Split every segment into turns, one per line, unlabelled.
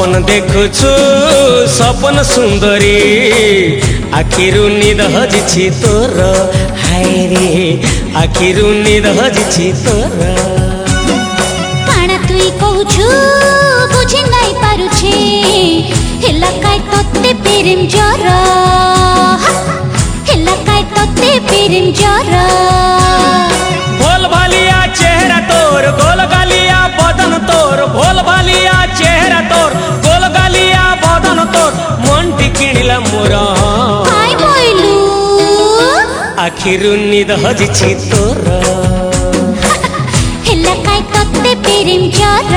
স্বপন দেখুছু স্বপন সুন্দরী। আখিরু নিদ হজিছি তোর হায় রে আখিরু নিদ হজিছি তোর
কাণ তুই কৌছু বুঝি নাই পারুছি এলাকায় তোতে পেরেম জ্বর এলাকায় তোতে পেরেম জ্বর
ভোল ভালিয়া চেহারা তোর গোল গালিয়া বদন তোর ভোল ভালিয়া
आखिरुनी धरिची तोर हेला काय
तोते प्रेम ज्वर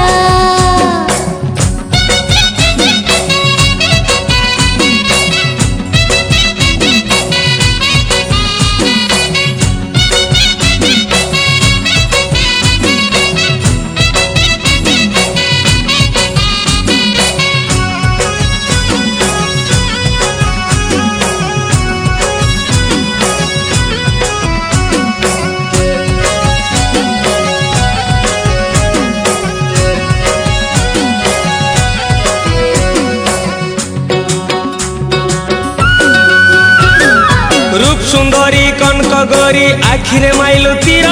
গরি আখিরে মাইলু তীর।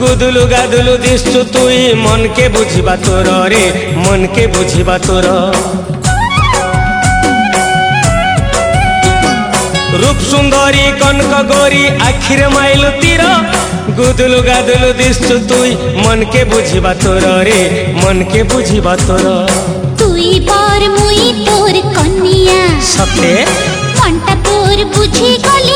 গুদুলু গাদুলু দিশু তুই মনকে বুঝিবা তোর রে মনকে বুঝিবা তোর। রূপ সুন্দরী কনক গরি আখিরে মাইলু তীর। গুদুলু গাদুলু দিশু তুই মনকে বুঝিবা তোর রে মনকে বুঝিবা তোর।
তুই বর মুই তোর কন্যা।
সতে
মনটা তোর বুঝি গলি।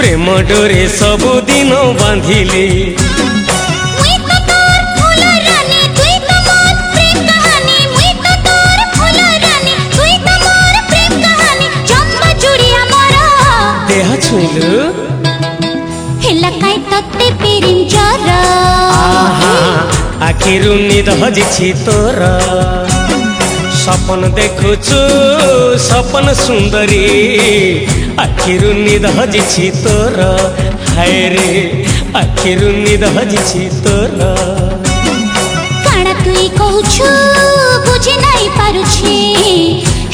প্রেম ডোরে
সবুদিন বাঁধিলি। দেহ ছুইলু হেলা কাই তত্তে পেরিম চর আহা
আখিরু নিদ
হজিছি তোর। সপন দেখুছু সপন
সুন্দরী। ଆଖିରୁ ନିଦ ହଜିଛି ତୋର ହାୟରେ ଆଖିରୁ ନିଦ ହଜିଛି ତୋର
କାଣା ତୁଇ କହୁଛୁ ବୁଝି ନାଇଁ ପାରୁଛି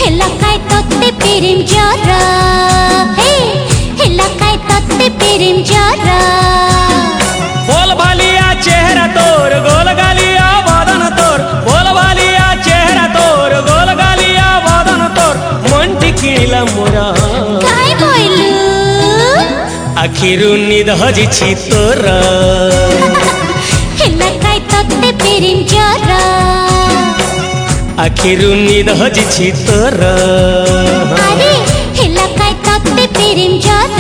ହେଲା କାଇଁ ତତେ ପ୍ରେମ ଜର ହେଲା କାଇଁ ତତେ ପ୍ରେମ ଜର
बोल भालिया चेहरा तोर गोल गालिया वादन तोर बोल भालिया चेहरा तोर गोल गालिया वादन तोर मन टिकिला मोरा ଆଖିରୁ ନିଦ ହଜିଛି ତୋର
ହେଲା କାଇ ତତେ ପ୍ରେମ ଜର
ଆଖିରୁ ନିଦ ହଜିଛି ତୋର
ଆରେ ହେଲା କାଇ ତତେ ପ୍ରେମ ଜର